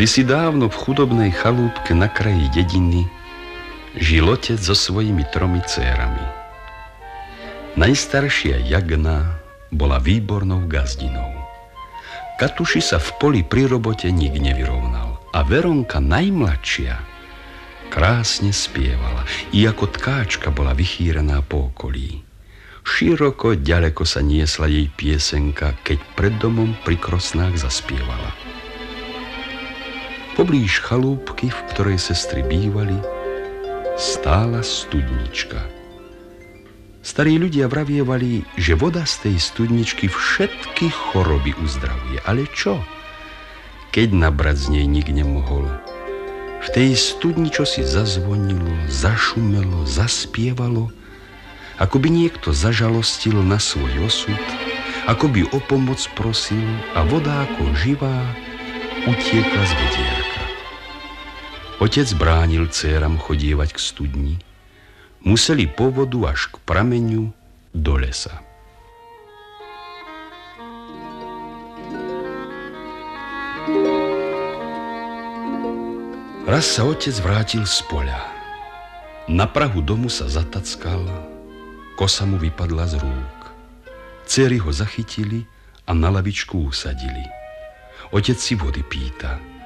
Kedysi dávno v chudobnej chalúbke na kraji dediny žil otec so svojimi tromi cérami. Najstaršia Jagna bola výbornou gazdinou. Katuši sa v poli pri robote nik nevyrovnal a Veronka najmladšia krásne spievala i ako tkáčka bola vychýrená po okolí. Široko, ďaleko sa niesla jej piesenka, keď pred domom pri krosnách zaspievala. Poblíž chalúbky, v ktorej sestry bývali, stála studnička. Starí ľudia vravievali, že voda z tej studničky všetky choroby uzdravuje. Ale čo? Keď nabrať z nej nik nemohol. V tej studni čo si zazvonilo, zašumelo, zaspievalo – ako by niekto zažalostil na svoj osud, ako by o pomoc prosil a voda ako živá utiekla z vedierka. Otec bránil céram chodievať k studni, museli po vodu až k prameňu do lesa. Raz sa otec vrátil z poľa. Na prahu domu sa zatackal, Kosa mu vypadla z rúk. Cery ho zachytili a na lavičku usadili. Otec si vody pýta.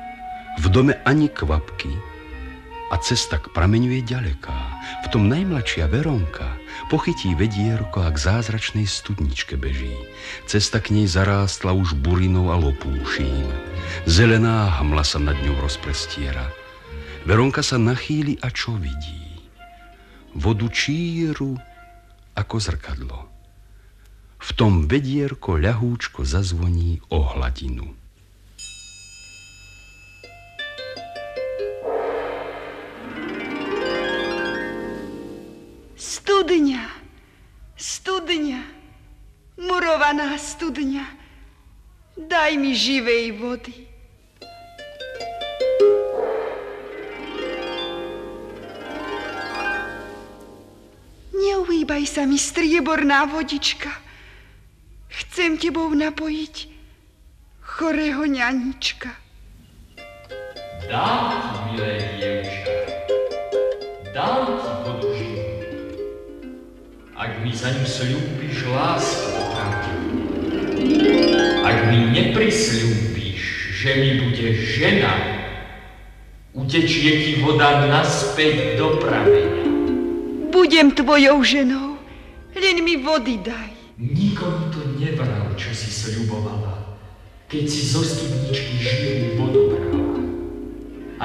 V dome ani kvapky a cesta k prameňu je ďaleká. V tom najmladšia Veronka pochytí vedierko a k zázračnej studničke beží. Cesta k nej zarástla už burinou a lopúším. Zelená hamla sa nad ňou rozprestiera. Veronka sa nachýli a čo vidí? Vodu číru ako zrkadlo. V tom vedierko ľahúčko zazvoní o hladinu. Studňa, studňa, murovaná studňa, daj mi živej vody. Neuhýbaj sa mi, strieborná vodička. Chcem tebou napojiť chorého ňanička. Dám ti, milé dievča, dám ti. Ak mi za ňu slúbiš lásku opravdivú. Ak mi neprisľúbiš, že mi bude žena, utečie ti voda naspäť do prameňa. Budem tvojou ženou, len mi vody daj. Nikomu to nebral, čo si sľubovala, keď si zo studničky živú vodu brala.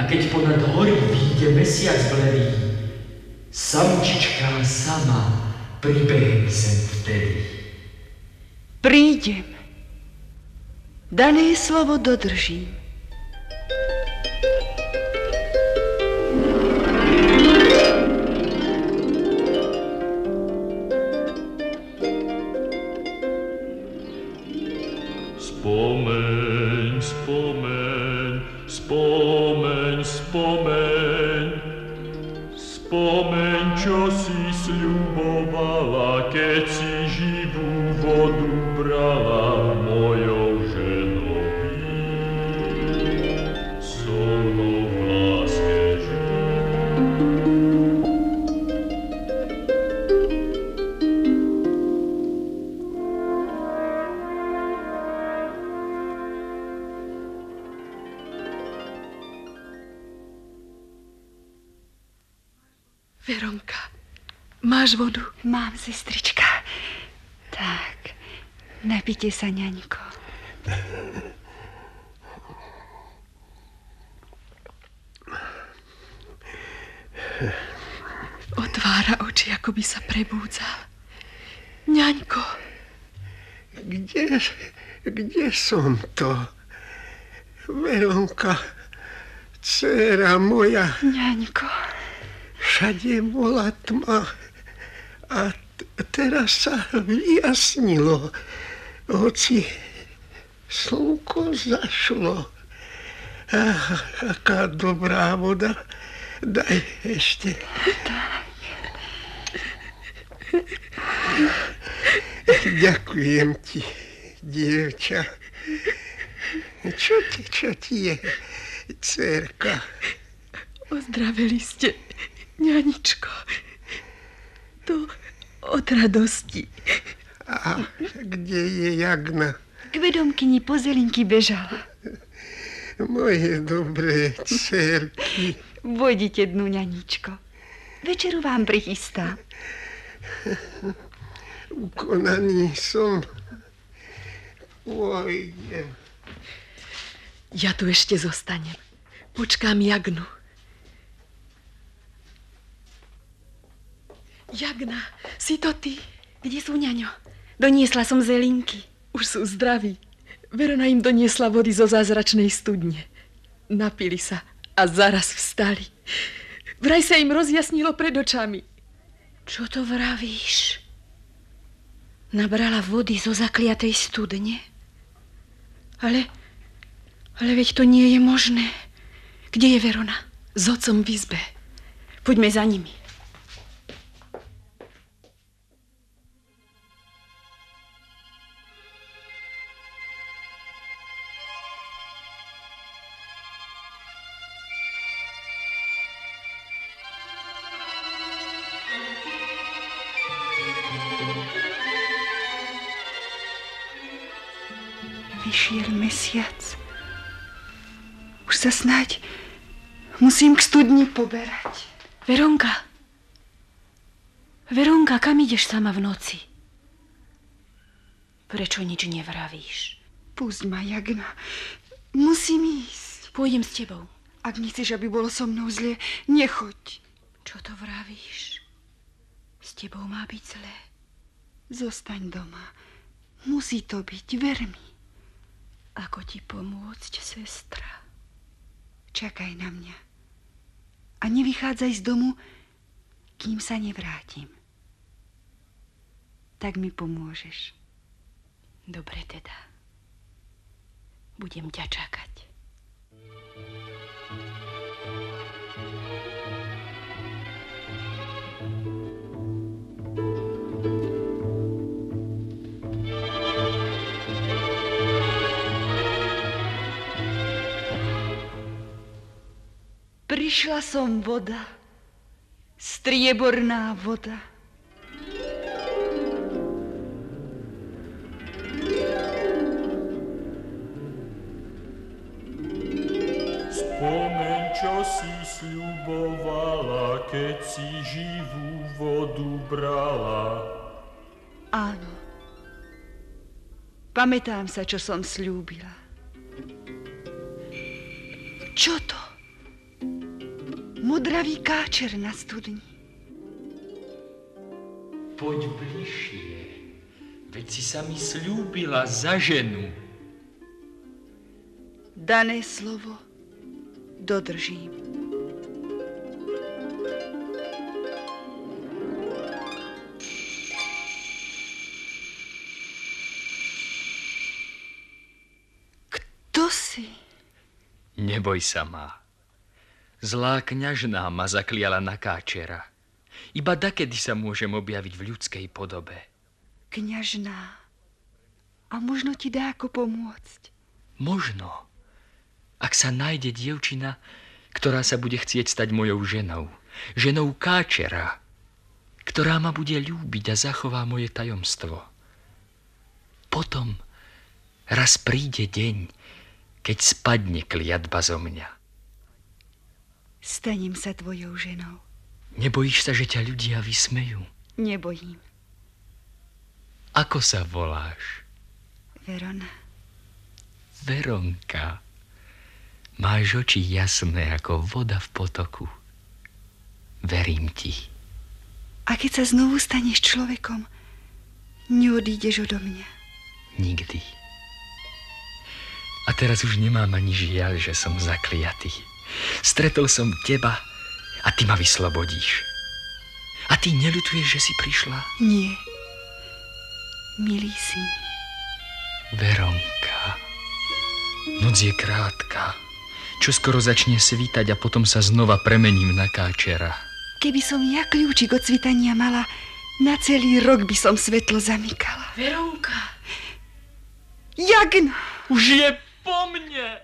A keď ponad hory vyjde mesiac bledý, samučička sama pribehne sem vtedy. Prídem. Dané slovo dodržím. Sestrička. Tak, napite sa, ňaňko. Otvára oči, ako by sa prebúdzal. Ňaňko. Kde, kde som to? Veronka, dcera moja. Ňaňko. Všade bola tma a teraz sa vyjasnilo, hoci slnko zašlo. Ach, aká dobrá voda. Daj ešte. Ďakujem ti, dievča. Čo ti, čo ti je? dcerka. Ozdraveli ste, ňaničko. To od radosti. A kde je Jagna? K vedomkyni po zelinky bežala. Moje dobré dcerky. Vojdite dnu, ňaničko. Večeru vám prichystám. Ukonaný som. Pôjdem. Ja tu ešte zostanem. Počkám Jagnu. Jagna, si to ty? Kde sú, ňaňo? Doniesla som zelinky. Už sú zdraví. Verona im doniesla vody zo zázračnej studne. Napili sa a zaraz vstali. Vraj sa im rozjasnilo pred očami. Čo to vravíš? Nabrala vody zo zakliatej studne? Ale, ale veď to nie je možné. Kde je Verona? S otcom v izbe. Poďme za nimi. Poberať. Veronka. Veronka, kam ideš sama v noci? Prečo nič nevravíš? Pusť ma, Jagna. Musím ísť. Pôjdem s tebou. Ak nechceš, aby bolo so mnou zle, nechoď. Čo to vravíš? S tebou má byť zlé. Zostaň doma. Musí to byť, ver mi. Ako ti pomôcť, sestra? Čakaj na mňa. A nevychádzaj z domu, kým sa nevrátim. Tak mi pomôžeš. Dobre teda. Budem ťa čakať. Prišla som voda, strieborná voda. Spomeň, čo si sľubovala, keď si živú vodu brala. Áno. Pamätám sa, čo som slúbila. Čo to? Modravý káčer na studni. Poď bližšie, veď si sa mi slúbila za ženu. Dané slovo dodržím. Neboj sa ma. Zlá kňažná ma zakliala na káčera. Iba dakedy sa môžem objaviť v ľudskej podobe. Kňažná. A možno ti dá ako pomôcť. Možno, ak sa nájde dievčina, ktorá sa bude chcieť stať mojou ženou. Ženou káčera, ktorá ma bude ľúbiť a zachová moje tajomstvo. Potom raz príde deň, keď spadne kliatba zo mňa. Stanem sa tvojou ženou. Nebojíš sa, že ťa ľudia vysmejú? Nebojím. Ako sa voláš? Verona. Veronka. Máš oči jasné ako voda v potoku. Verím ti. A keď sa znovu staneš človekom, neodídeš odo mňa. Nikdy. A teraz už nemám ani žiaľ, že som zakliatý. Stretol som teba a ty ma vyslobodíš. A ty neľutuješ, že si prišla? Nie. Milý si. Veronka. Noc je krátka. Čo skoro začne svítať a potom sa znova premením na káčera. Keby som ja kľúčik od svitania mala, na celý rok by som svetlo zamykala. Veronka. Jagna! Už je po mne!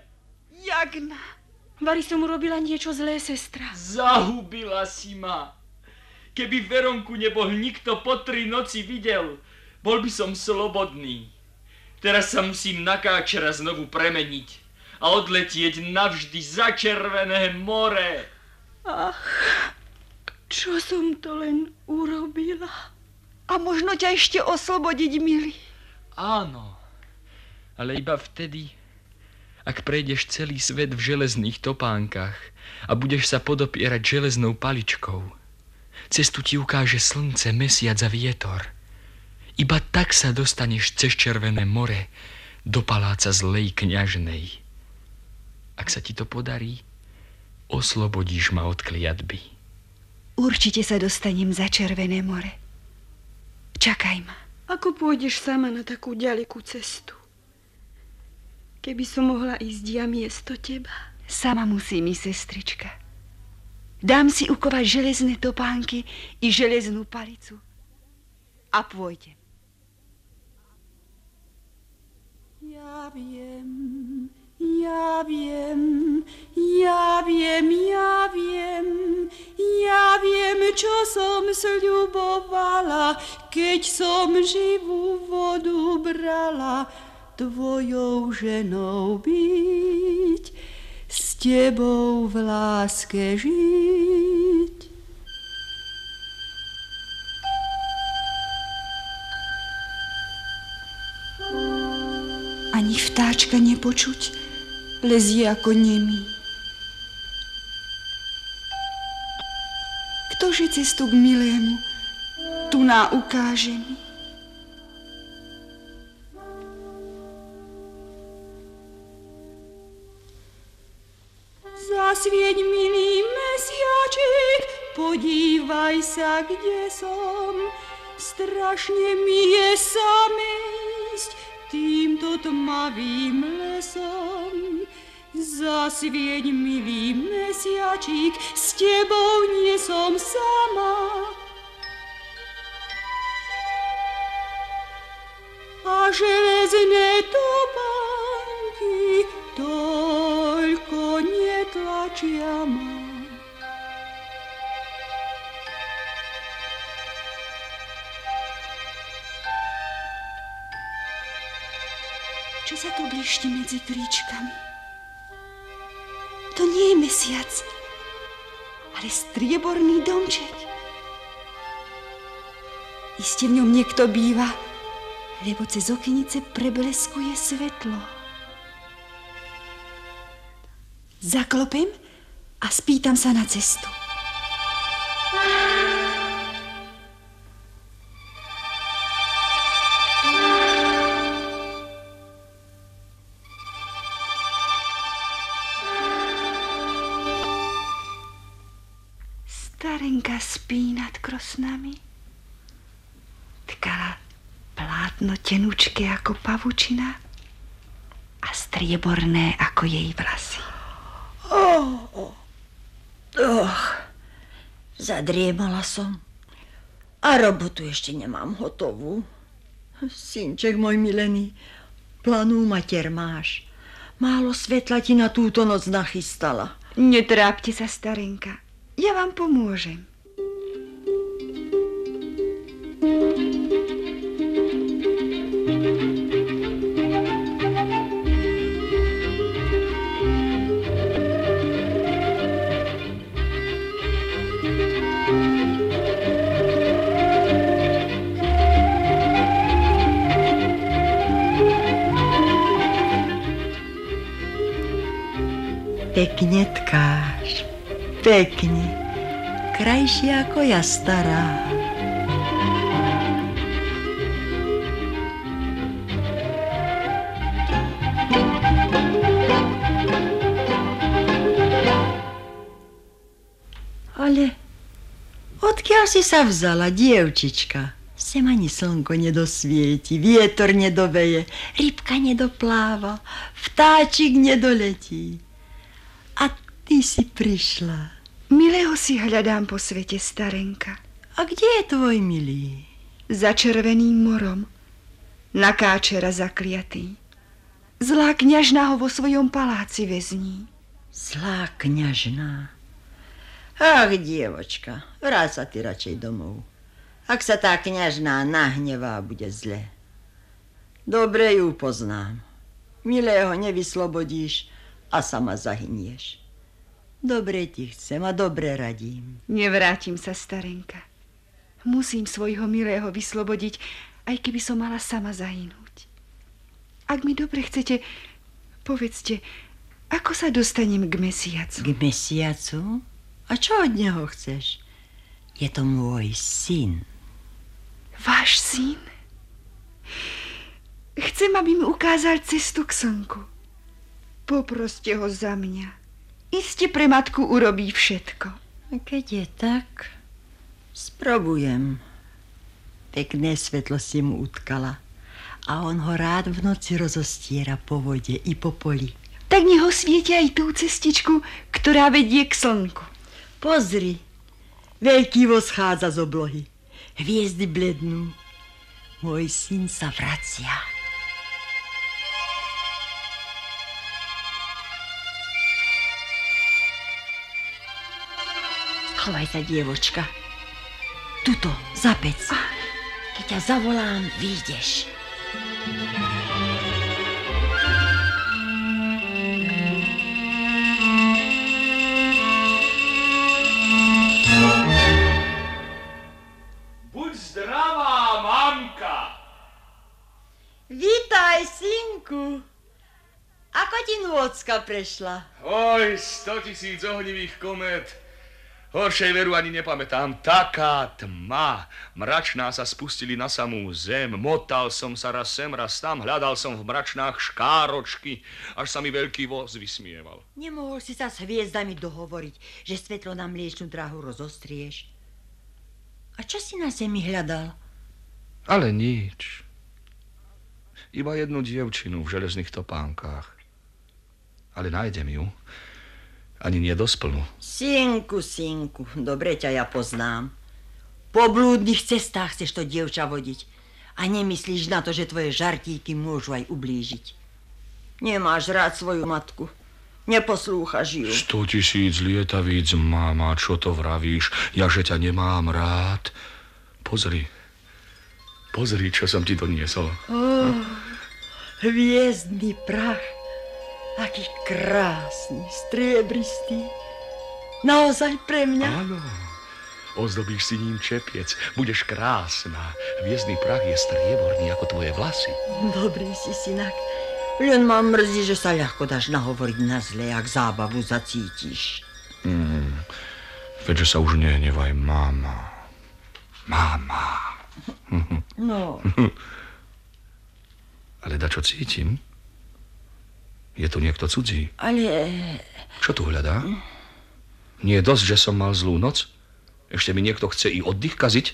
Jagna! Vary som urobila niečo zlé, sestra. Zahubila si ma. Keby Veronku nebol nikto po tri noci videl, bol by som slobodný. Teraz sa musím na káčera znovu premeniť a odletieť navždy za Červené more. Ach, čo som to len urobila? A možno ťa ešte oslobodiť, milý. Áno, ale iba vtedy, ak prejdeš celý svet v železných topánkach a budeš sa podopierať železnou paličkou. Cestu ti ukáže slnce, mesiac a vietor. Iba tak sa dostaneš cez Červené more do paláca zlej kňažnej. Ak sa ti to podarí, oslobodíš ma od kliatby. Určite sa dostanem za Červené more. Čakaj ma. Ako pôjdeš sama na takú ďalekú cestu? Keby som mohla ísť ja miesto teba. Sama musím ísť, sestrička. Dám si ukovať železné topánky i železnú palicu. A pôjdem. Ja viem, ja viem, ja viem, ja viem, ja viem, čo som sľubovala, keď som živú vodu brala tvojou ženou byť, s tebou v láske žiť. Ani vtáčka nepočuť, lezie ako nemý. Ktože cestu k milému tu ná ukáže mi? Zasvieť, milý mesiačik, podívaj sa, kde som. Strašne mi je samé ísť týmto tmavým lesom. Zasvieť, milý mesiačik, s tebou nie som sama. A železné topánky ma. Čo sa to blišti medzi tričkami? To nie je mesiac, ale strieborný domček. Iste v ňom niekto býva, lebo cez okenice prebleskuje svetlo. Zaklopem a spýtam sa na cestu. Starenka spí nad krosnami. Tkala plátno tenučké ako pavučina a strieborné ako jej vlasy. Oh, oh. oh. Zadriemala som. A robotu ešte nemám hotovú. Synček môj milený, planú mater máš. Málo svetla ti na túto noc nachystala. Netrápte sa, starenka. Ja vám pomôžem. Pekne tkáš, pekne, krajšie ako ja stará. Si sa vzala, dievčička? Sem ani slnko nedosvieti, vietor nedoveje, rybka nedopláva, vtáčik nedoletí. A ty si prišla. Milého si hľadám po svete, starenka. A kde je tvoj milý? Za červeným morom. Na káčera zakliatý. Zlá kňažná ho vo svojom paláci väzní. Zlá kňažná. Ach, dievočka, vráť sa ty radšej domov. Ak sa tá kňažná nahnevá, bude zle. Dobre ju poznám. Milého nevyslobodíš a sama zahynieš. Dobre ti chcem a dobre radím. Nevrátim sa, starenka. Musím svojho milého vyslobodiť, aj keby som mala sama zahynúť. Ak mi dobre chcete, povedzte, ako sa dostanem k mesiacu? K mesiacu? A čo od neho chceš? Je to môj syn. Váš syn? Chcem, aby mi ukázal cestu k slnku. Poproste ho za mňa. Iste pre matku urobí všetko. A keď je tak, sprobujem. Pekné svetlo si mu utkala a on ho rád v noci rozostiera po vode i po poli. Tak nech ho svieti aj tú cestičku, ktorá vedie k slnku. Pozri, veľký voz chádza z oblohy. Hviezdy blednú. Môj syn sa vracia. Chovaj sa, dievočka. Tuto, za pec. Keď ťa zavolám, vyjdeš. Buď Vítaj, synku. Ako ti nôcka prešla? Oj, sto tisíc ohnivých komét. Horšej veru ani nepamätám. Taká tma. Mračná sa spustili na samú zem. Motal som sa raz sem, raz tam. Hľadal som v mračnách škáročky, až sa mi veľký voz vysmieval. Nemohol si sa s hviezdami dohovoriť, že svetlo na mliečnú dráhu rozostrieš. A čo si na zemi hľadal? Ale nič. Iba jednu dievčinu v železných topánkach. Ale nájdem ju. Ani nie dosplnú. Synku, synku, dobre ťa ja poznám. Po blúdnych cestách chceš to dievča vodiť a nemyslíš na to, že tvoje žartíky môžu aj ublížiť. Nemáš rád svoju matku. Neposlúchaš ju. Sto tisíc lietavíc, máma, čo to vravíš? Ja, že ťa nemám rád. Pozri. Pozri, čo som ti doniesol. Oh, hviezdný prach. Aký krásny, striebristý. Naozaj pre mňa? Áno. Ozdobíš si ním čepiec. Budeš krásna. Hviezdný prach je strieborný ako tvoje vlasy. Dobrý si, synak. Len ma mrzí, že sa ľahko dáš nahovoriť na zle, ak zábavu zacítiš. Mm, veďže sa už nehnevaj, máma. Máma. No. Ale da čo cítim? Je tu niekto cudzí. Ale... Čo tu hľadá? Nie je dosť, že som mal zlú noc? Ešte mi niekto chce i oddych kaziť?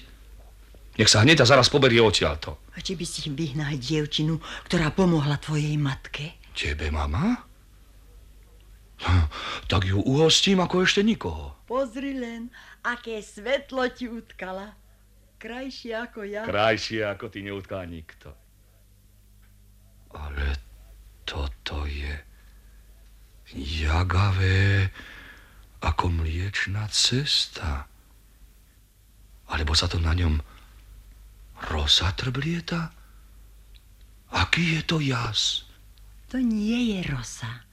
Nech sa hneď a zaraz poberie odtiaľto. A či by si vyhnal dievčinu, ktorá pomohla tvojej matke? Tebe, mama? Hm, Tak ju uhostím ako ešte nikoho. Pozri len, aké svetlo ti utkala. Krajšie ako ja. Krajšie ako ty neutká nikto. Ale toto je jagavé ako mliečna cesta. Alebo sa to na ňom rosa trblieta? Aký je to jas? To nie je rosa.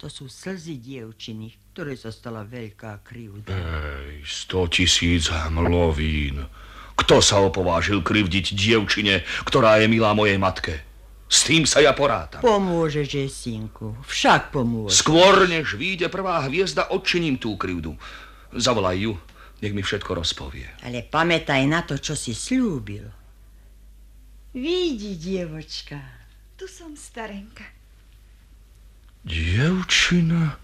To sú slzy dievčiny, ktoré sa stala veľká krivda. Ej, sto tisíc hmlovín. Kto sa opovážil krivdiť dievčine, ktorá je milá mojej matke? S tým sa ja porátam. Pomôže, že synku. Však pomôže. Skôr, než vyjde prvá hviezda, odčiním tú krivdu. Zavolaj ju, nech mi všetko rozpovie. Ale pamätaj na to, čo si slúbil. Vidí, dievočka. Tu som, starenka. Dievčina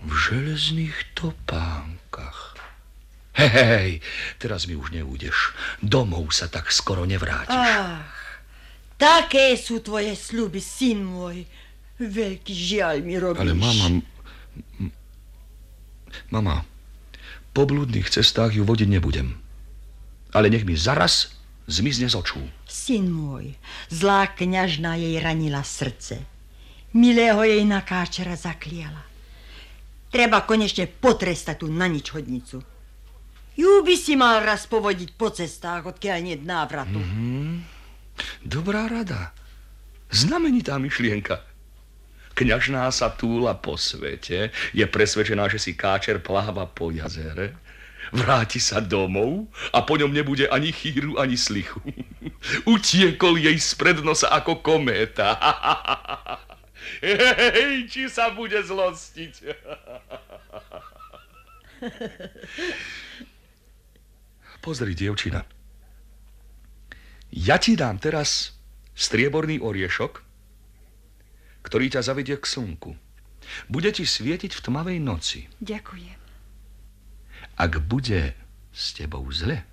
v železných topánkach. Hej, teraz mi už neújdeš. Domov sa tak skoro nevrátiš. Ach, také sú tvoje sľuby, syn môj. Veľký žiaľ mi robíš. Ale mama... Mama, po blúdnych cestách ju vodiť nebudem. Ale nech mi zaraz zmizne z očú. Syn môj, zlá kňažna jej ranila srdce. Milého jej na káčera zakliala. Treba konečne potrestať tú na nič hodnicu. Ju by si mal raz povodiť po cestách, odkiaľ nie návratu. Mm-hmm. Dobrá rada. Znamenitá myšlienka. Kňažná sa túla po svete, je presvedčená, že si káčer pláva po jazere, vráti sa domov a po ňom nebude ani chýru, ani slichu. Utiekol jej spred nosa ako kométa. Hej, či sa bude zlostiť. Pozri, dievčina. Ja ti dám teraz strieborný oriešok, ktorý ťa zavedie k slnku. Bude ti svietiť v tmavej noci. Ďakujem. Ak bude s tebou zle,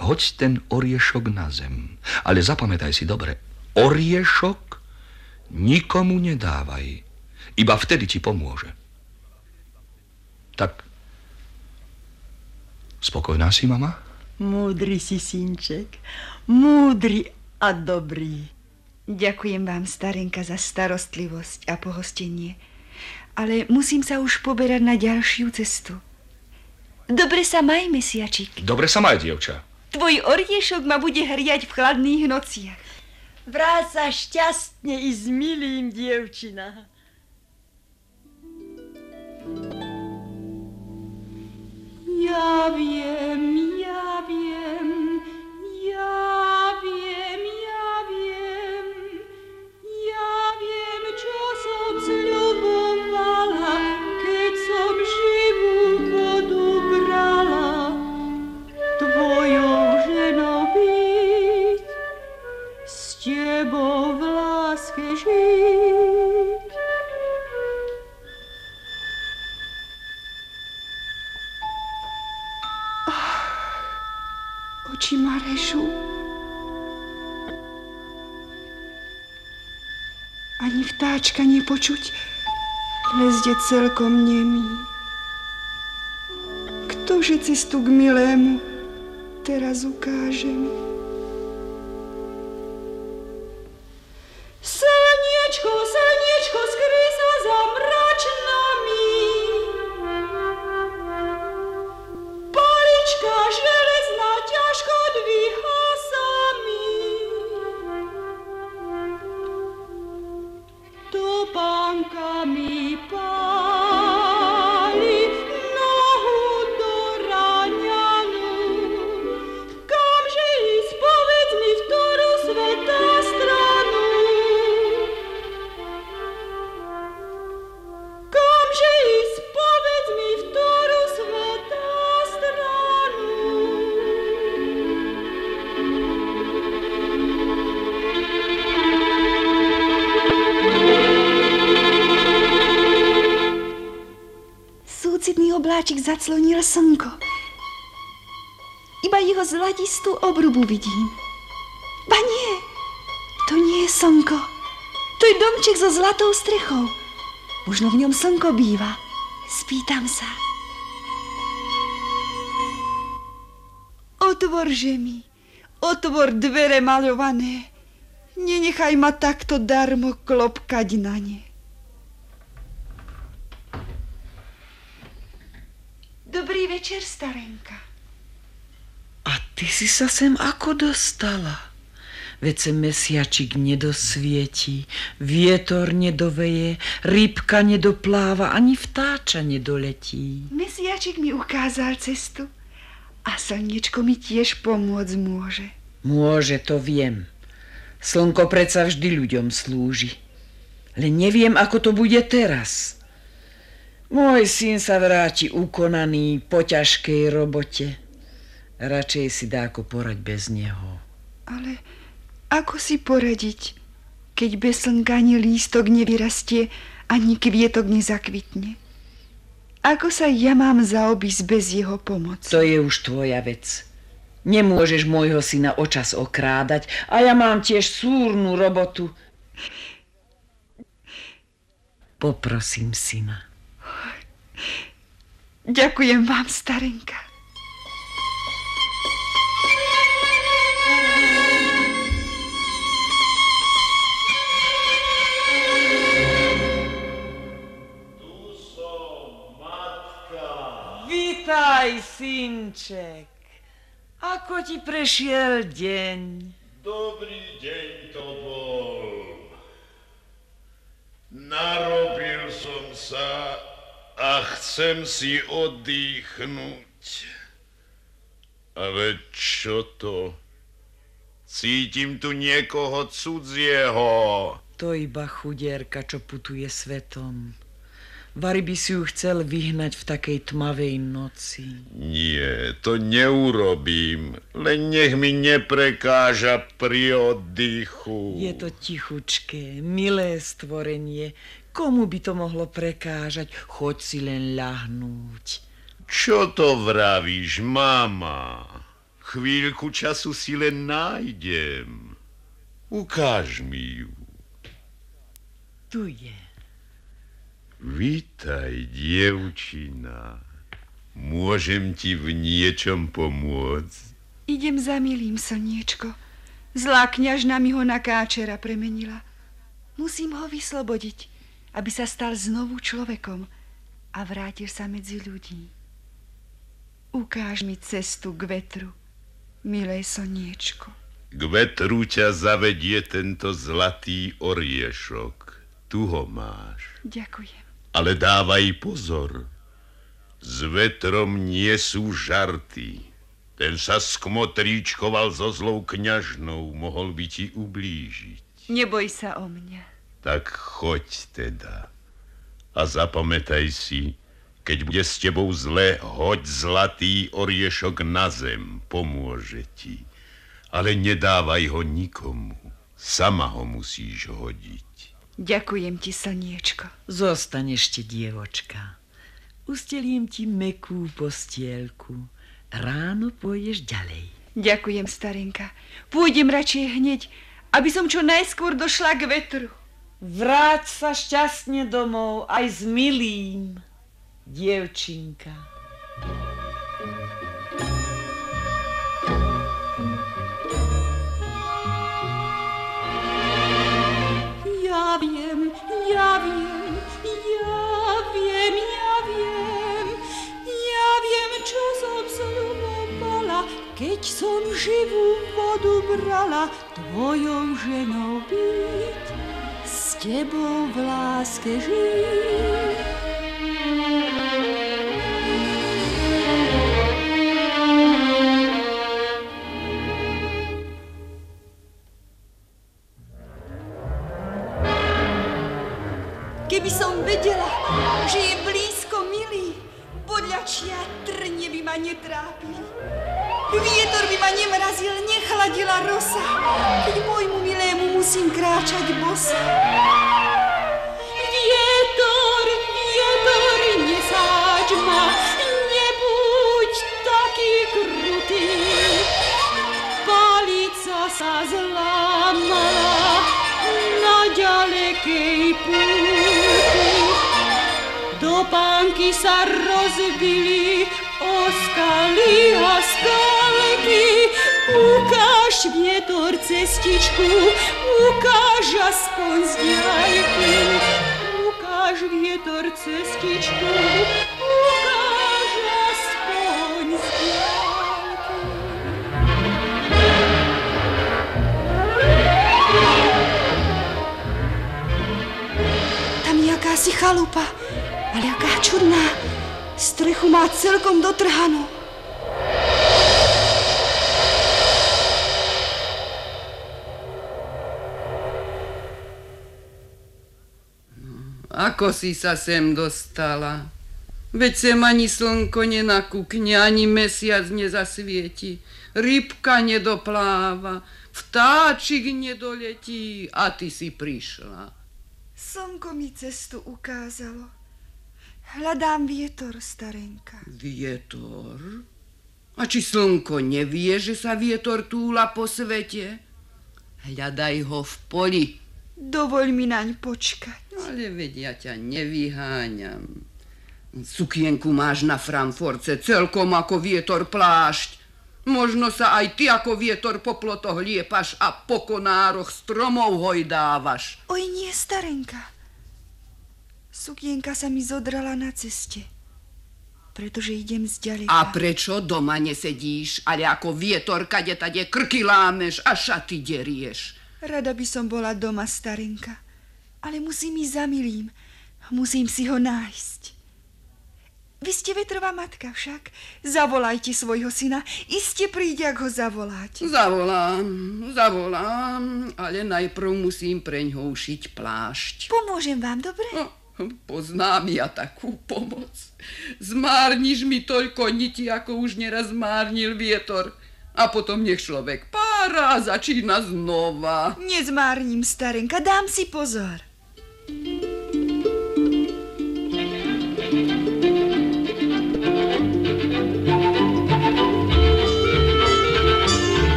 hoď ten oriešok na zem. Ale zapamätaj si dobre, oriešok nikomu nedávaj. Iba vtedy ti pomôže. Tak, spokojná si, mama? Múdry si, synček. Múdry a dobrý. Ďakujem vám, starenka, za starostlivosť a pohostenie. Ale musím sa už poberať na ďalšiu cestu. Dobre sa maj, mesiačik. Dobre sa maj, dievča. Tvoj oriešok ma bude hriať v chladných nociach. Vráť sa šťastne i s milým, dievčina. Ja viem, Ani vtáčka nepočuť, je celkom nemý. Ktože cestu k milému teraz ukáže mi? Obláčik zaclonil slnko. Iba jeho zlatistú obrubu vidím. Ba nie, to nie je slnko. To je domček so zlatou strechou. Možno v ňom slnko býva. Spýtam sa. Otvorže mi, otvor dvere maľované. Nenechaj ma takto darmo klopkať na ne. Dobrý večer, starenka. A ty si sa sem ako dostala? Veď sa mesiačik nedosvietí, vietor nedoveje, rybka nedopláva, ani vtáča nedoletí. Mesiačik mi ukázal cestu a slnečko mi tiež pomôcť môže. Môže, to viem. Slnko predsa vždy ľuďom slúži. Len neviem, ako to bude teraz. Môj syn sa vráti ukonaný po ťažkej robote. Radšej si dá ako porať bez neho. Ale ako si poradiť, keď bez slnka ani lístok nevyrastie, ani kvietok nezakvitne? Ako sa ja mám zaobísť bez jeho pomoci? To je už tvoja vec. Nemôžeš môjho syna očas okrádať a ja mám tiež súrnu robotu. Poprosím syna. Ďakujem vám, starenka. Tu som, Vítaj, synček. Ako ti prešiel deň? Dobrý deň to bol. Narobil som sa a chcem si oddychnúť. Ale čo to? Cítim tu niekoho cudzieho. To iba chudierka, čo putuje svetom. Vary by si ju chcel vyhnať v takej tmavej noci. Nie, to neurobím. Len nech mi neprekáža pri oddychu. Je to tichučké, milé stvorenie. Komu by to mohlo prekážať? Choď si len ľahnúť. Čo to vravíš, mama? Chvíľku času si len nájdem. Ukáž mi ju. Tu je. Vítaj, dievčina. Môžem ti v niečom pomôcť? Idem za milým, slniečko. Zlá kňažna mi ho na káčera premenila. Musím ho vyslobodiť, aby sa stal znovu človekom a vrátil sa medzi ľudí. Ukáž mi cestu k vetru, milé slniečko. K vetru ťa zavedie tento zlatý oriešok. Tu ho máš. Ďakujem. Ale dávaj pozor. S vetrom nie sú žarty. Ten sa skmotríčkoval so zlou kňažnou, mohol by ti ublížiť. Neboj sa o mňa. Tak choď teda. A zapamätaj si, keď bude s tebou zle, hoď zlatý oriešok na zem, pomôže ti. Ale nedávaj ho nikomu. Sama ho musíš hodiť. Ďakujem ti, slniečko. Zostaň ešte, dievočka. Ustelím ti mekú postielku. Ráno pôjdeš ďalej. Ďakujem, starenka. Pôjdem radšej hneď, aby som čo najskôr došla k vetru. Vráť sa šťastne domov aj s milým, dievčinka. Ja viem, ja viem, ja viem, ja viem, ja viem, čo som sľubovala, keď som živú vodu brala, tvojou ženou byť, tebou v láske žiť. Keby som vedela, že je blízko milý, podľa čia trne by ma netrápili. Vietor by ma nemrazil, nechladila rosa, keď môjmu musím kráčať bosa. Vietor, vietor, nesáč ma, nebuď taký krutý. Palica sa zlámala na ďalekej púti. Topánky sa rozbili o skaly a vietor cestičku, ukáž aspoň z diaľky. Ukáž vietor cestičku, ukáž aspoň z diaľky. Tam je akási chalupa, ale aká čudná. Strechu má celkom dotrhanú. Ako si sa sem dostala? Veď sem ani slnko nenakúkne, ani mesiac nezasvieti. Rybka nedopláva, vtáčik nedoletí a ty si prišla. Slnko mi cestu ukázalo. Hľadám vietor, starenka. Vietor? A či slnko nevie, že sa vietor túla po svete? Hľadaj ho v poli. Dovoľ mi naň počkať. Ale veď ja ťa nevyháňam. Sukienku máš na framforce, celkom ako vietor plášť. Možno sa aj ty ako vietor po plotoch liepaš a po konároch stromov hojdávaš. Oj nie, starenka. Sukienka sa mi zodrala na ceste. Pretože idem zďaleka. A prečo doma nesedíš, ale ako vietor, kade tade krky lámeš a šaty derieš? Rada by som bola doma, starenka. Ale musím ísť za milým. Musím si ho nájsť. Vy ste vetrová matka však. Zavolajte svojho syna. Iste príde, ak ho zavoláte. Zavolám, zavolám, ale najprv musím preň ho ušiť plášť. Pomôžem vám, dobre? No, poznám ja takú pomoc. Zmárniš mi toľko niti, ako už neraz zmárnil vietor. A potom nech človek pára a začína znova. Nezmárnim, starenka, dám si pozor. nemám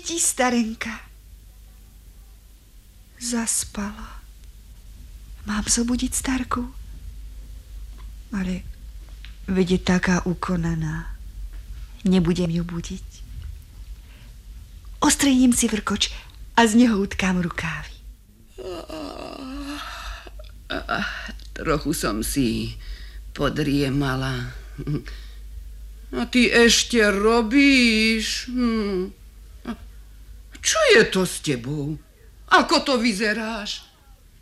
niti, starenka. Zaspala. Mám zobudiť starku? Ale veď je taká ukonaná. Nebudem ju budiť. Ostrejím si vrkoč a z neho utkám rukávy. Trochu som si podriemala. A ty ešte robíš? Hm. Čo je to s tebou? Ako to vyzeráš?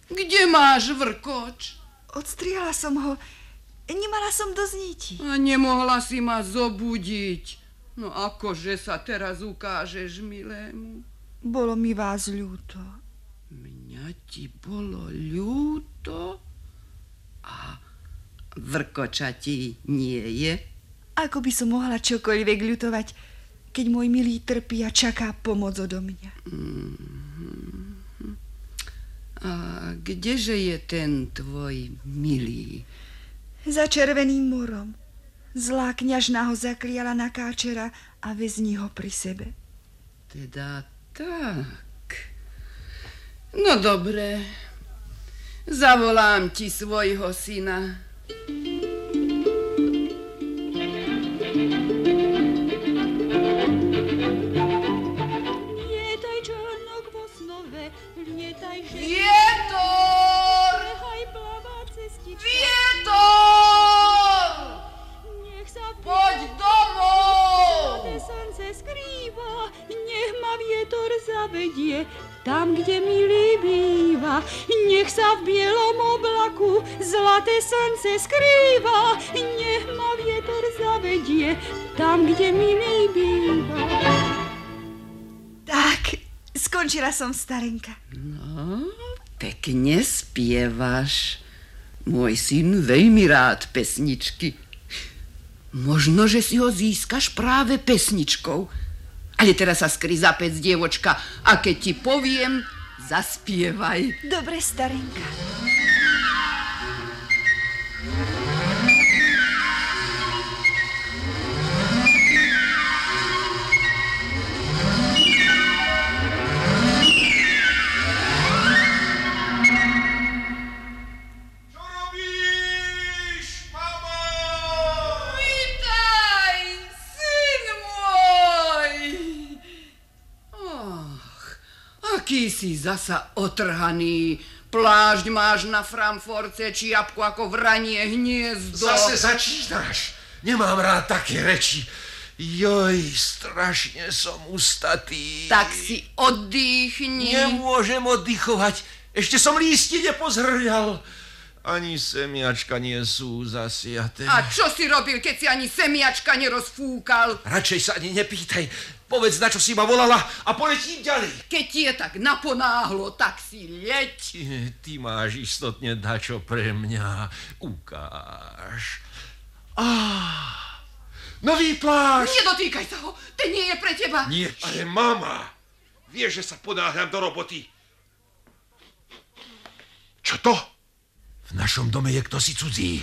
Kde máš vrkoč? Odstrihala som ho. Nemala som dosť niti. A nemohla si ma zobudiť. No akože sa teraz ukážeš milému? Bolo mi vás ľúto. Mňa ti bolo ľúto? A vrkoča ti nie je? Ako by som mohla čokoľvek ľutovať, keď môj milý trpí a čaká pomoc odo mňa. Mm-hmm. A kdeže je ten tvoj milý? Za červeným morom. Zlá kňažná ho zakliala na káčera a vezní ho pri sebe. Teda tak. No dobre. Zavolám ti svojho syna. Vietor! Slnce skrýva, nech ma vietor zavedie tam, kde milý býva. Nech sa v bielom oblaku zlaté slnce skrýva, nech ma vietor zavedie tam, kde milý býva. Tak, skončila som, starenka. No, pekne spievaš. Môj syn veľmi rád pesničky. Možno, že si ho získaš práve pesničkou. Ale teraz sa skry za pec, dievočka, a keď ti poviem, zaspievaj. Dobre, starenka. Aký si zasa otrhaný. Plášť máš na framforce, či jabko ako vranie hniezdo. Zase začínaš. Nemám rád také reči. Joj, strašne som ustatý. Tak si oddychni. Nemôžem oddychovať. Ešte som lísti nepozhrňal. Ani semiačka nie sú zasiaté. A čo si robil, keď si ani semiačka nerozfúkal? Radšej sa ani nepýtaj. Povedz, na čo si ma volala a poletím ďalej. Keď ti je tak naponáhlo, tak si leď. Ty máš istotne dačo pre mňa. Ukáž. Ah, nový plášť. Nedotýkaj sa ho, ten nie je pre teba. Nie, ale mama, vieš, že sa ponáhľam do roboty. Čo to? V našom dome je kto si cudzí.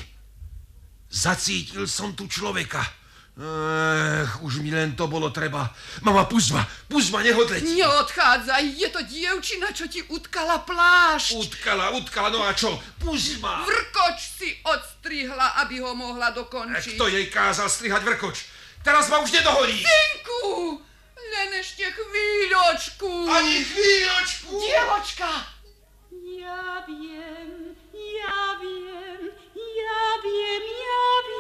Zacítil som tu človeka. Ech, už mi len to bolo treba. Mama, pust ma, pust ma, nehodleť. Neodchádzaj, je to dievčina, čo ti utkala plášť. Utkala, utkala, no a čo? Pust ma. Vrkoč si odstrihla, aby ho mohla dokončiť. Kto jej kázal strihať vrkoč? Teraz ma už nedoholí. Synku, len ešte chvíľočku. Ani chvíľočku. Dievočka. Ja viem, ja viem, ja viem, ja viem,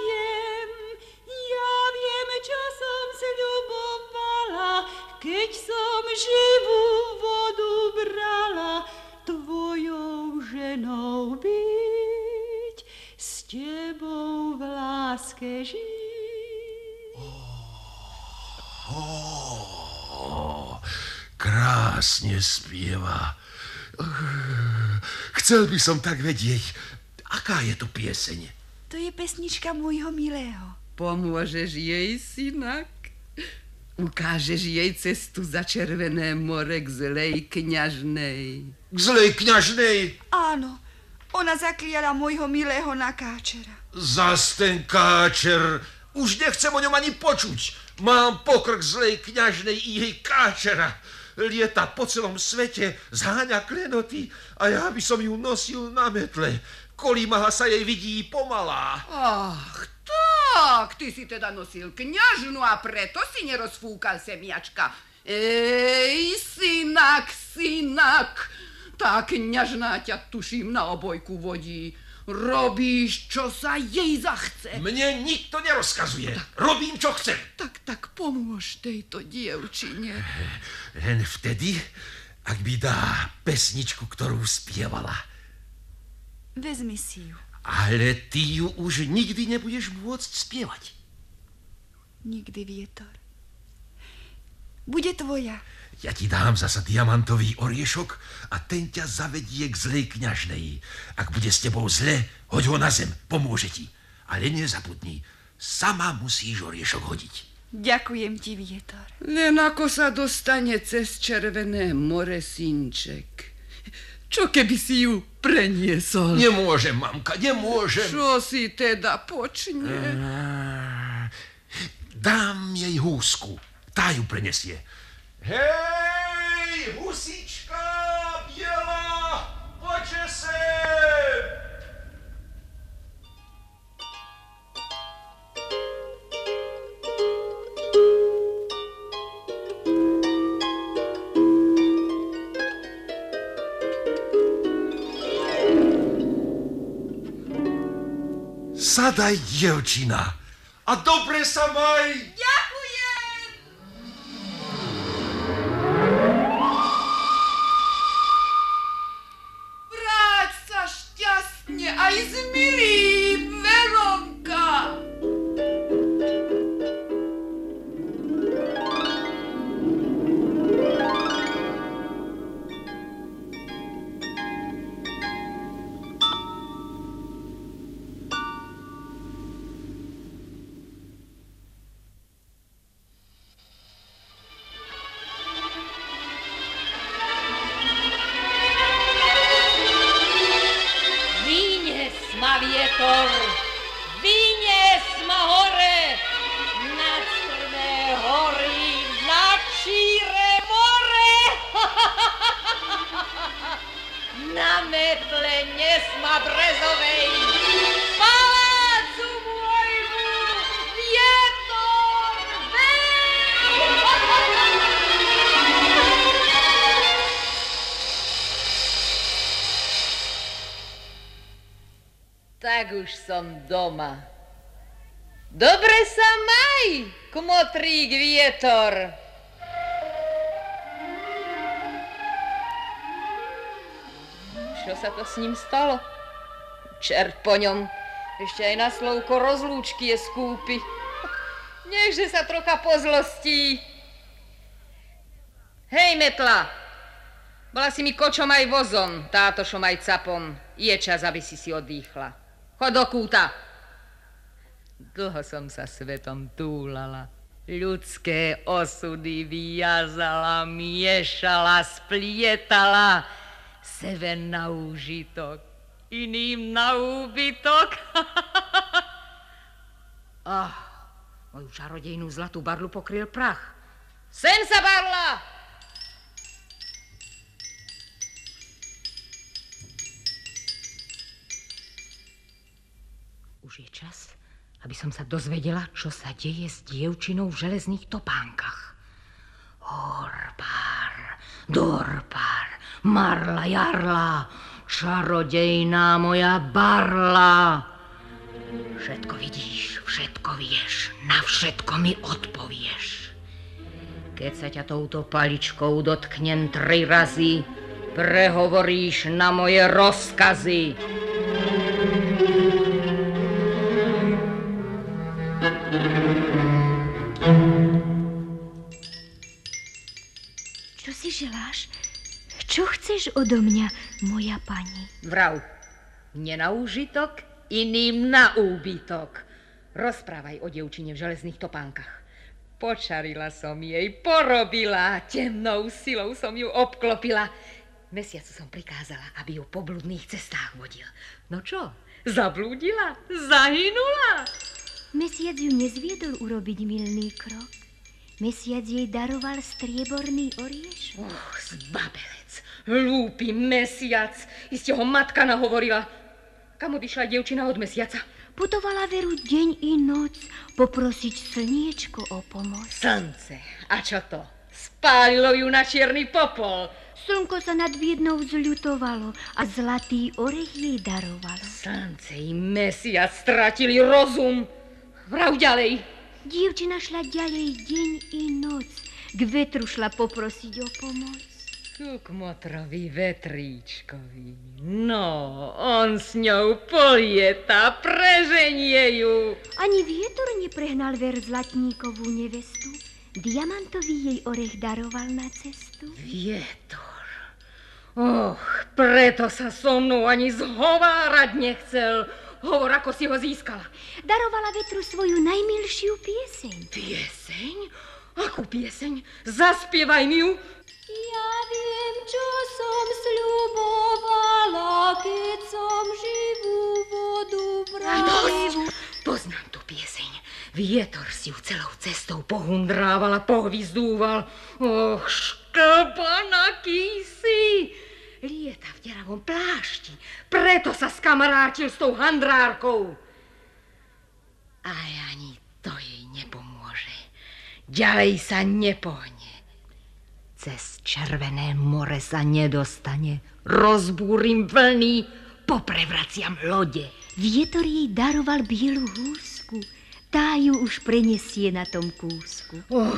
čo som sľubovala, keď som živú vodu brala, tvojou ženou byť, s tebou v láske žiť. Oh, krásne spieva. Chcel by som tak vedieť, aká je to pieseň. To je pesnička môjho milého. Pomôžeš jej, synak? Ukážeš jej cestu za Červené more k zlej kňažnej. K zlej kňažnej? Áno, ona zakliala môjho milého na káčera. Zas ten káčer, už nechcem o ňom ani počuť. Mám pokrk zlej kňažnej i jej káčera. Lieta po celom svete, zháňa klenoty a ja by som ju nosil na metle. Kolímaha sa jej vidí pomalá. Ach, tak, ty si teda nosil kňažnu a preto si nerozfúkal semiačka. Ej, synak, synak, tá kňažná ťa tuším na obojku vodí. Robíš, čo sa jej zachce. Mne nikto nerozkazuje. Robím, čo chcem. Tak, tak pomôž tejto dievčine. Len vtedy, ak by dá pesničku, ktorú spievala. Vezmi si ju. Ale ty ju už nikdy nebudeš môcť spievať. Nikdy, vietor. Bude tvoja. Ja ti dám zasa diamantový oriešok a ten ťa zavedie k zlej kňažnej. Ak bude s tebou zle, hoď ho na zem, pomôže ti. Ale nezabudni, sama musíš oriešok hodiť. Ďakujem ti, vietor. Len ako sa dostane cez Červené more, synček. Čo keby si ju preniesol? Nemôžem, mamka, nemôžem. Čo si teda počne? Dám jej húsku, tá ju prenesie. Hej, husička Sadaj, dievčina, a dobre sa maj. Doma. Dobre sa maj, kmotrík vietor. Čo sa to s ním stalo? Čert po ňom. Ešte aj na slovko rozlúčky je skúpy. Nechže sa trocha pozlostí. Hej, metla, bola si mi kočom aj vozom, táto šom aj capom. Je čas, aby si si odýchla. Chod do kúta. Dlho som sa svetom túlala. Ľudské osudy vyjazala, miešala, splietala. Seven na úžitok, iným na úbytok. ah, Moju čarodejnú zlatú barlu pokryl prach. Sem sa, barla! Už je čas, aby som sa dozvedela, čo sa deje s dievčinou v železných topánkach. Orpár, Dorpár, Marla Jarla, čarodejná moja Barla. Všetko vidíš, všetko vieš, na všetko mi odpovieš. Keď sa ťa touto paličkou dotknem tri razy, prehovoríš na moje rozkazy. Želáš? Čo chceš odo mňa, moja pani? Vrav, nie na úžitok, iným na úbytok. Rozprávaj o dievčine v železných topánkach. Počarila som jej, porobila, temnou silou som ju obklopila. Mesiacu som prikázala, aby ju po bludných cestách vodil. No čo, zablúdila? Zahynula? Mesiac ju nezviedol urobiť milný krok. Mesiac jej daroval strieborný orieš. Och, zbabelec, hlúpy mesiac. Iste ho matka nahovorila. Kam odišla dievčina od mesiaca? Putovala veru deň i noc poprosiť slniečko o pomoc. Slnce. A čo to? Spálilo ju na čierny popol. Slnko sa nad biednou zľutovalo a zlatý orech jej darovalo. Slnce i mesiac stratili rozum. Vrav ďalej. Dievčina šla ďalej deň i noc. K vetru šla poprosiť o pomoc. Ku kmotrovi vetríčkovi. No, on s ňou polieta, preženie ju. Ani vietor neprehnal ver zlatníkovú nevestu. Diamantový jej orech daroval na cestu. Vietor. Och, preto sa so mnou ani zhovárať nechcel. Hovor, ako si ho získala. Darovala vetru svoju najmilšiu pieseň. Pieseň? Akú pieseň? Zaspievaj mi ju. Ja viem, čo som sľubovala, keď som živú vodu brala. Poznám tú pieseň. Vietor si ju celou cestou pohundrával a pohvizdúval. Och, šklbanaký si. Lieta v deravom plášti. Preto sa skamarátil s tou handrárkou. Aj ani to jej nepomôže. Ďalej sa nepohne. Cez Červené more sa nedostane. Rozbúrim vlny, poprevraciam lode. Vietor jej daroval bielu húsku. Tá ju už prenesie na tom kúsku. Oh.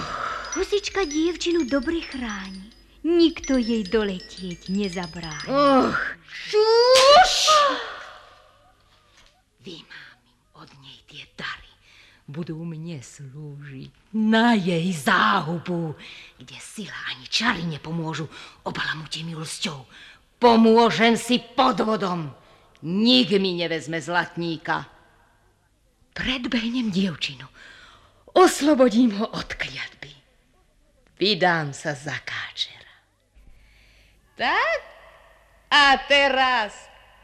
Husička dievčinu dobre chráni. Nikto jej doletieť nezabráni. Och, šuš! Vymámim od nej tie dary. Budú mne slúžiť na jej záhubu, kde sila ani čary nepomôžu obalamutím milosťou. Pomôžem si podvodom. Nik mi nevezme zlatníka. Predbehnem dievčinu. Oslobodím ho od kliatby. Vydám sa za káčera. Tak? A teraz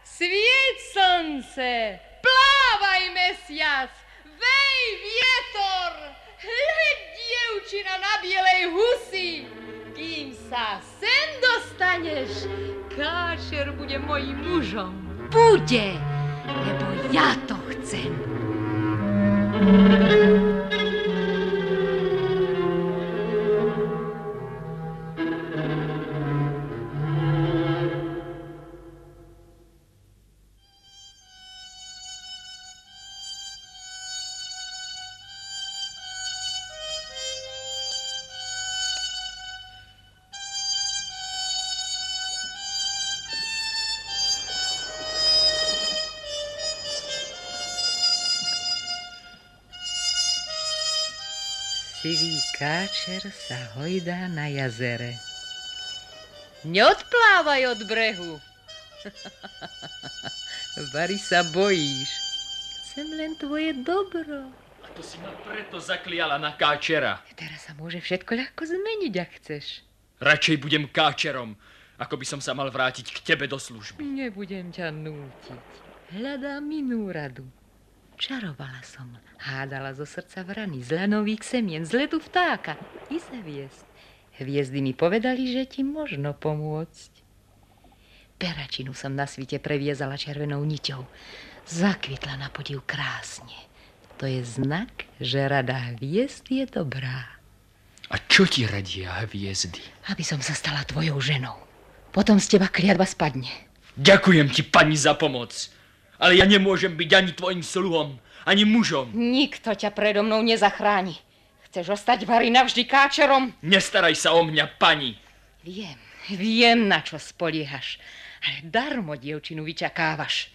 svieť slnce, plávaj mesiac, vej vietor, hľad dievčina na bielej husi. Kým sa sem dostaneš, káčer bude mojím mužom. Bude, lebo ja to chcem. Sivý káčer sa hojdá na jazere. Neodplávaj od brehu. Vary sa bojíš. Chcem len tvoje dobro. A to si ma preto zakliala na káčera. Teraz sa môže všetko ľahko zmeniť, ak chceš. Radšej budem káčerom, ako by som sa mal vrátiť k tebe do služby. Nebudem ťa nútiť. Hľadám inú radu. Čarovala som, hádala zo srdca vrany, z lanových semien, z letu vtáka i z hviezd. Hviezdy mi povedali, že ti možno pomôcť. Peračinu som na svite previezala červenou niťou. Zakvitla na podiv krásne. To je znak, že rada hviezd je dobrá. A čo ti radia hviezdy? Aby som sa stala tvojou ženou. Potom z teba kliatba spadne. Ďakujem ti, pani, za pomoc. Ale ja nemôžem byť ani tvojim sluhom, ani mužom. Nikto ťa predo mnou nezachráni. Chceš ostať Vary navždy káčerom? Nestaraj sa o mňa, pani. Viem, viem, na čo spoliehaš. Ale darmo dievčinu vyčakávaš.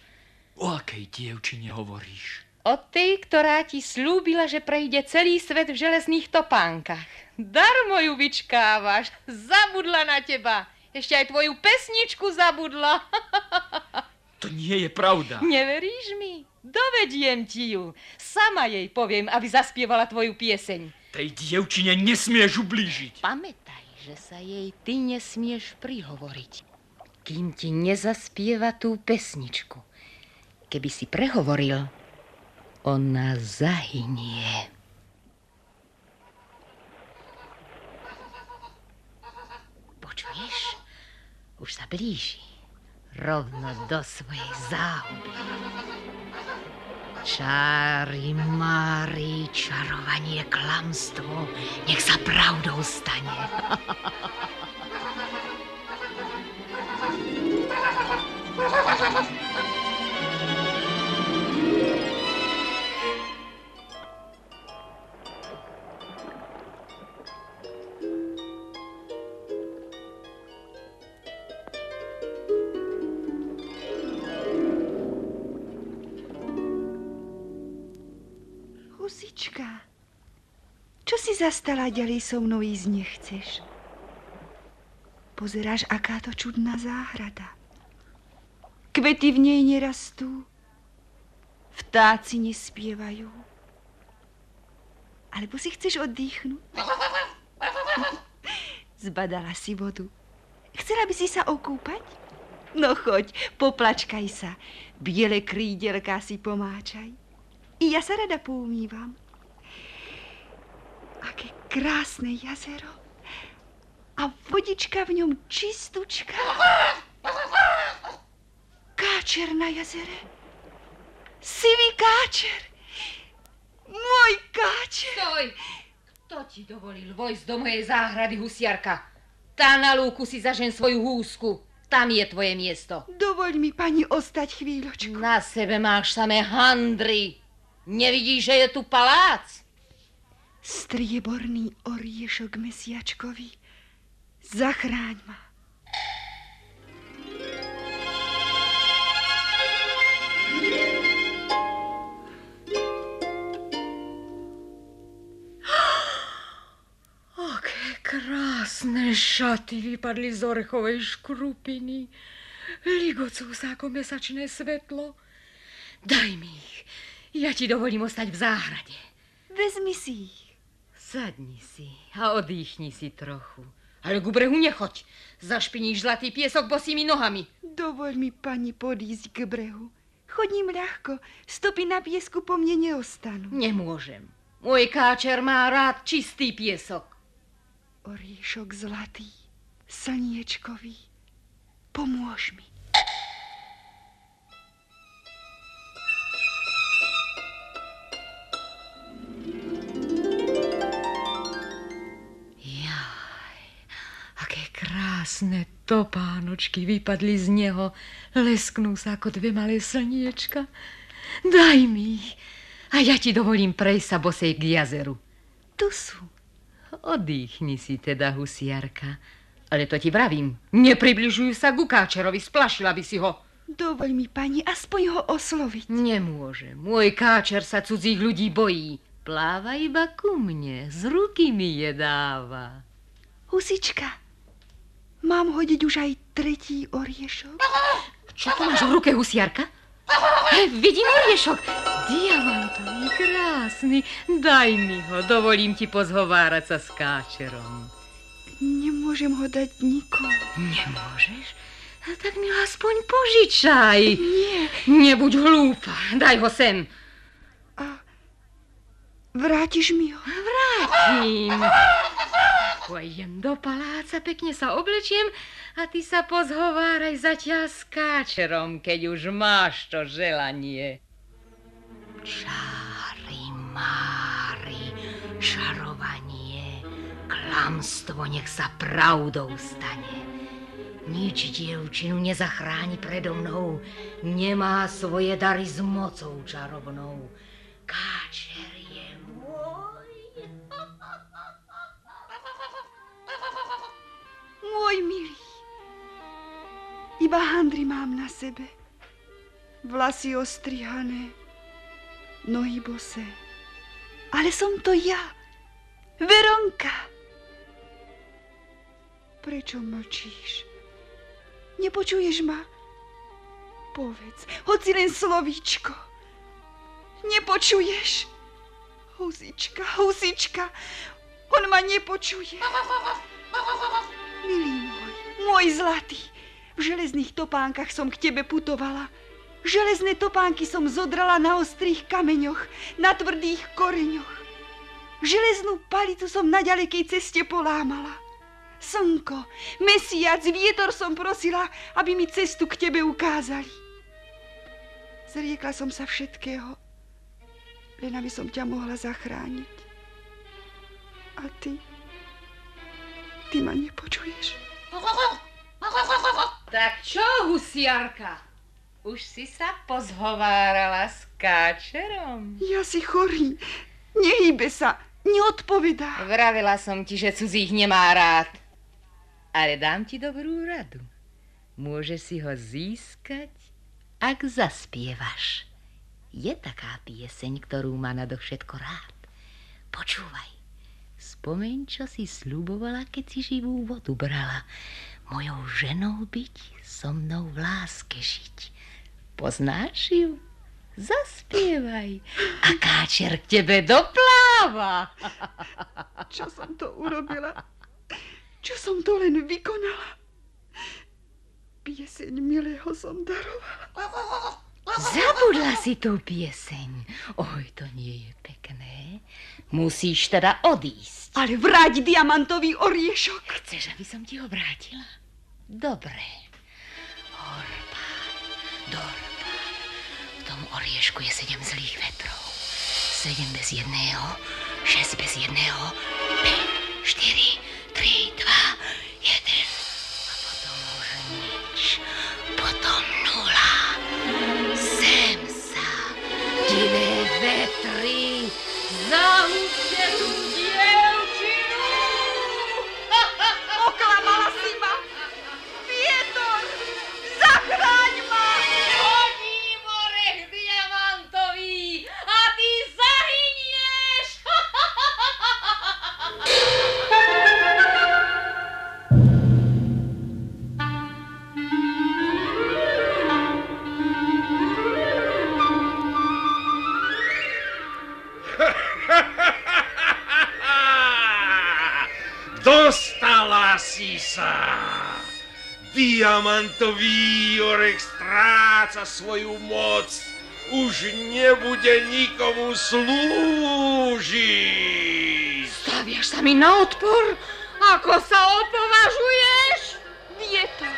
O akej dievčine hovoríš? O tej, ktorá ti slúbila, že prejde celý svet v železných topánkach. Darmo ju vyčkávaš. Zabudla na teba. Ešte aj tvoju pesničku zabudla. To nie je pravda. Neveríš mi? Dovediem ti ju. Sama jej poviem, aby zaspievala tvoju pieseň. Tej dievčine nesmieš ublížiť. Pamätaj, že sa jej ty nesmieš prihovoriť, kým ti nezaspieva tú pesničku. Keby si prehovoril, ona zahynie. Počuješ? Už sa blíži rovno do svojej záhuby. Čári, mári, čarovanie, klamstvo, nech sa pravdou stane. Husička, zastala ďalej so mnou ísť nechceš? Pozeráš, aká to čudná záhrada. Kvety v nej nerastú, vtáci nespievajú. Alebo si chceš oddychnúť? Zbadala si vodu. Chcela by si sa okúpať? No choď, poplačkaj sa. Biele krídelká si pomáčaj. I ja sa rada poumývam. Krásne jazero. A vodička v ňom čistúčka. Káčer na jazere. Sivý káčer. Môj káčer. Stoj! Kto ti dovolil vojsť do mojej záhrady, husiarka? Tá na lúku si zažen svoju húsku. Tam je tvoje miesto. Dovoľ mi, pani, ostať chvíľočku. Na sebe máš samé handry. Nevidíš, že je tu palác? Strieborný oriešok mesiačkový. Zachráň ma. Krásne šaty vypadli z orechovej škrupiny. Ligocú sa ako mesačné svetlo. Daj mi ich. Ja ti dovolím ostať v záhrade. Vezmi si ich. Sadni si a odýchni si trochu. Ale ku brehu nechoď. Zašpiníš zlatý piesok bosými nohami. Dovoľ mi, pani, podísť k brehu. Chodím ľahko. Stopy na piesku po mne neostanú. Nemôžem. Môj káčer má rád čistý piesok. Oriešok zlatý, slniečkový. Pomôž mi. Krásne topánočky vypadli z neho, lesknú sa ako dve malé slniečka. Daj mi ich a ja ti dovolím prejsť sa bosej k jazeru. Tu sú. Odýchni si teda, husiarka. Ale to ti vravím, nepribližujú sa ku káčerovi, splašila by si ho. Dovoľ mi, pani, aspoň ho osloviť. Nemôže. Môj káčer sa cudzích ľudí bojí. Pláva iba ku mne, z ruky mi je dáva. Husička, mám hodiť už aj tretí oriešok? Čo tu máš v ruke, husiarka? He, vidím oriešok. Diamantový, krásny. Daj mi ho, dovolím ti pozhovárať sa s káčerom. Nemôžem ho dať nikomu. Nemôžeš? A tak mi ho aspoň požičaj. Nie. Nebuď hlúpa, daj ho sem. Vrátiš mi ho? Vrátim. Pôjdem do paláca, pekne sa oblečiem a ty sa pozhováraj zatiaľ s káčerom, keď už máš to želanie. Čári, mári, čarovanie, klamstvo nech sa pravdou stane. Nič dievčinu nezachráni predo mnou, nemá svoje dary s mocou čarovnou. Káčer Môj milý. Iba handry mám na sebe. Vlasy ostrihané, nohy bose. Ale som to ja, Veronka. Prečo mlčíš? Nepočuješ ma? Povedz, hoci len slovíčko. Nepočuješ? Husička, husička, on ma nepočuje. Milý môj, môj zlatý, v železných topánkach som k tebe putovala. Železné topánky som zodrala na ostrých kameňoch, na tvrdých koreňoch. Železnú palicu som na ďalekej ceste polámala. Slnko, mesiac, vietor som prosila, aby mi cestu k tebe ukázali. Zriekla som sa všetkého, len aby som ťa mohla zachrániť. A ty, ty ma nepočuješ. Tak čo, husiarka? Už si sa pozhovárala s káčerom? Ja si chorý, nehýbe sa, neodpovedá. Vravila som ti, že cudzích nemá rád. Ale dám ti dobrú radu. Môže si ho získať, ak zaspievaš. Je taká pieseň, ktorú má nadovšetko rád. Počúvaj. Spomeň, čo si sľubovala, keď si živú vodu brala. Mojou ženou byť, so mnou v láske žiť. Poznáš ju? Zaspievaj. A káčer k tebe dopláva. Čo som to urobila? Čo som to len vykonala? Pieseň milého som darovala. Zabudla si tú pieseň. Oj, to nie je pekné. Musíš teda odísť. Ale vráť diamantový oriešok. Chceš, aby som ti ho vrátila? Dobre. Orbán, Dorbán. V tom oriešku je sedem zlých vetrov. Sedem bez jedného, šesť bez jedného, päť, štyri, tri, dva, jeden. A potom už nič. Potom za sa! Diamantový orech stráca svoju moc. Už nebude nikomu slúžiť. Staviaš sa mi na odpor? Ako sa opovažuješ? Vietor,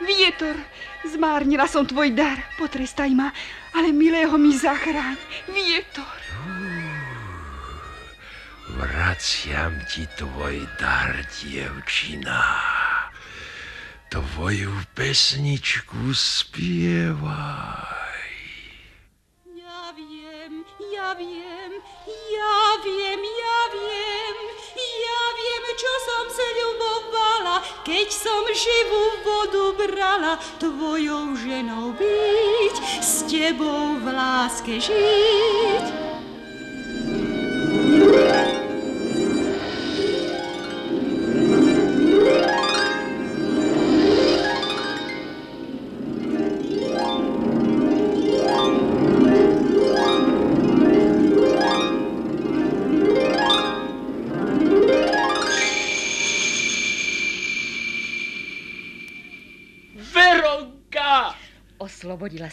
vietor, zmárnila som tvoj dar. Potrestaj ma, ale milého mi zachráň. Vietor. Vraciam ti tvoj dar, dievčina. Tvoju pesničku spievaj. Ja viem, ja viem, ja viem, ja viem, ja viem, čo som sľubovala, keď som živú vodu brala, tvojou ženou byť, s tebou v láske žiť.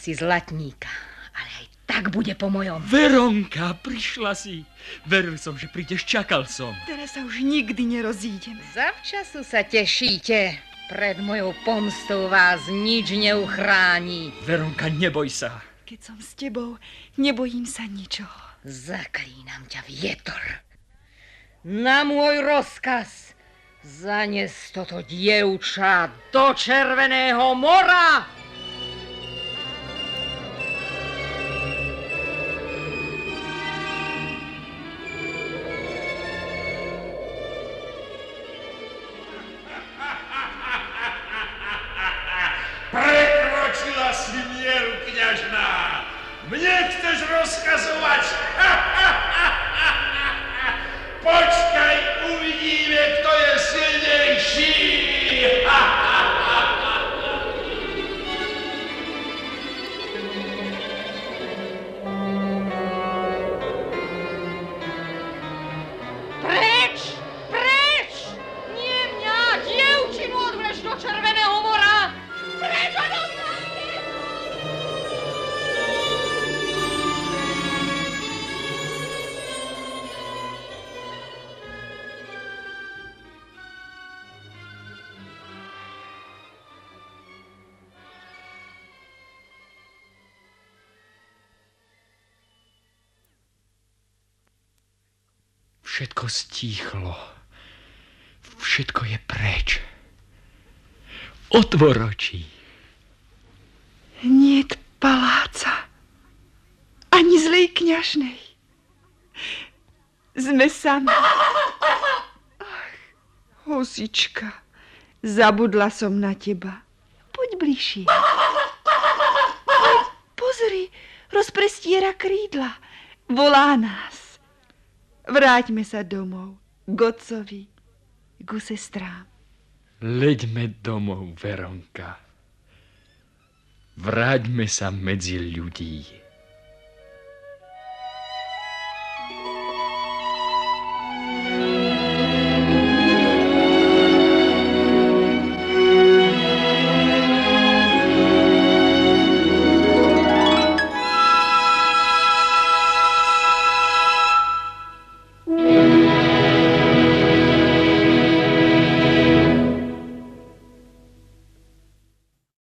Si zlatníka, ale aj tak bude po mojom. Veronka, prišla si. Veril som, že prídeš, čakal som. Teraz sa už nikdy nerozídeme. Zavčasu sa tešíte. Pred mojou pomstou vás nič neuchráni. Veronka, neboj sa. Keď som s tebou, nebojím sa ničoho. Zaklínam ťa vietor. Na môj rozkaz zanes toto dievča do Červeného mora. Stíchlo. Všetko je preč. Otvor oči. Niet paláca, ani zlej kňažnej. Sme sami. Ach, hosička, zabudla som na teba. Poď bližšie. Pozri, rozprestiera krídla. Volá nás. Vráťme sa domov, k otcovi, ku sestrám. Leďme domov, Veronka. Vráťme sa medzi ľudí.